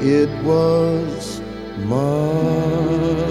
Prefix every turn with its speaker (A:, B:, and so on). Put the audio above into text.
A: it was mine.